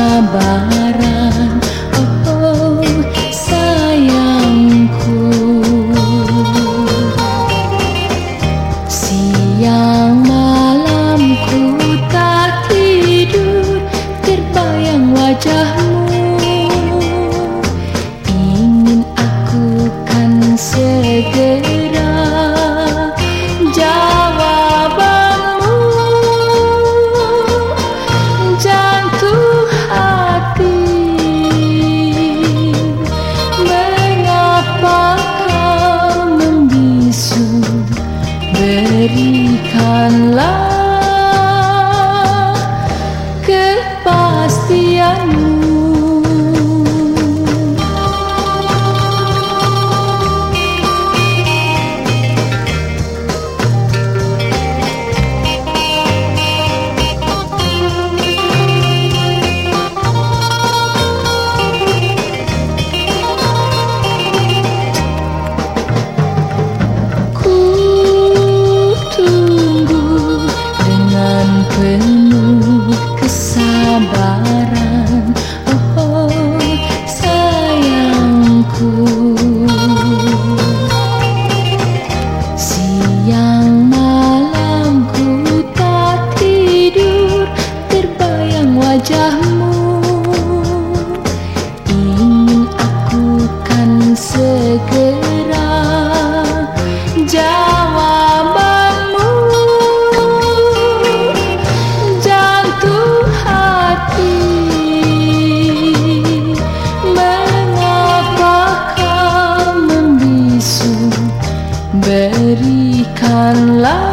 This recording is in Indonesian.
kesabaran. Oh, sayangku. Siang malamku tak tidur terbayang wajahmu. Ingin aku kan segera You. ingin aku kan segera jawabanmu. Jantung hati. Mengapa kau membisu? Berikanlah